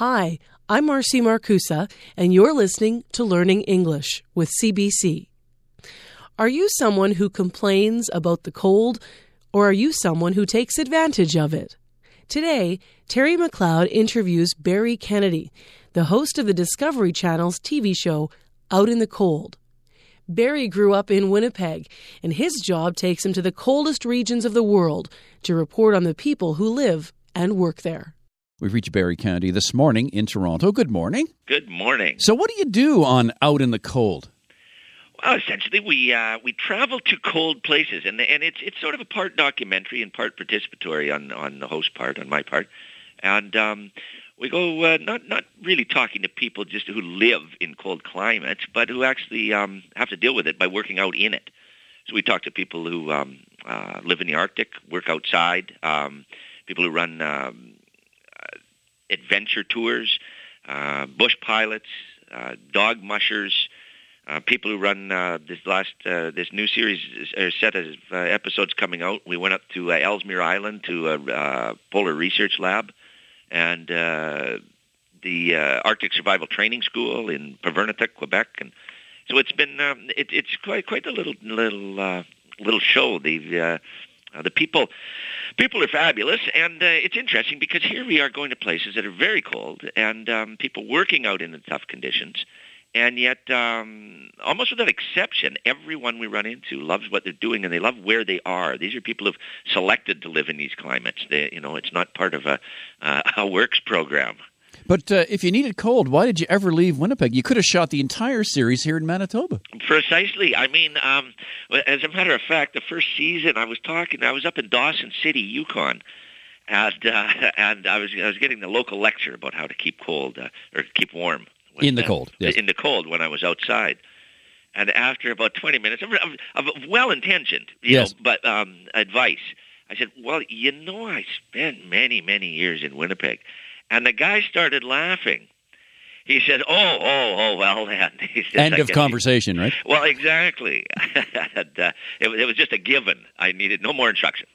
Hi, I'm Marcy Markusa, and you're listening to Learning English with CBC. Are you someone who complains about the cold, or are you someone who takes advantage of it? Today, Terry MacLeod interviews Barry Kennedy, the host of the Discovery Channel's TV show Out in the Cold. Barry grew up in Winnipeg, and his job takes him to the coldest regions of the world to report on the people who live and work there. We've reached Barry Kennedy this morning in Toronto. Good morning. Good morning. So, what do you do on Out in the Cold? Well, essentially, we uh, we travel to cold places, and and it's it's sort of a part documentary and part participatory on on the host part, on my part, and um, we go uh, not not really talking to people just who live in cold climates, but who actually um, have to deal with it by working out in it. So we talk to people who um, uh, live in the Arctic, work outside, um, people who run um, adventure tours, uh, bush pilots, uh, dog mushers, uh, people who run uh, this last uh, this new series uh, set of uh, episodes coming out. We went up to uh, Ellesmere Island to a uh, polar research lab, and uh, the uh, Arctic Survival Training School in Puvirnituq, Quebec, and so it's been um, it, it's quite quite a little little uh, little show. The uh, uh, the people people are fabulous, and uh, it's interesting because here we are going to places that are very cold, and um, people working out in the tough conditions, and yet um, almost without exception, everyone we run into loves what they're doing, and they love where they are. These are people who've selected to live in these climates. They, you know, it's not part of a uh, a works program. But uh, if you needed cold, why did you ever leave Winnipeg? You could have shot the entire series here in Manitoba. Precisely. I mean, um, as a matter of fact, the first season I was talking, I was up in Dawson City, Yukon, and uh, and I was I was getting the local lecture about how to keep cold uh, or keep warm when, In the uh, cold, yes. In the cold when I was outside. And after about 20 minutes of, of, of well-intentioned, you Yes. know, but um, advice, I said, "Well, you know, I spent many, many years in Winnipeg," and the guy started laughing. He said, "Oh, oh, oh, well then." He said, End of you- conversation, right? well, exactly. and, uh, it, it was just a given. I needed no more instruction.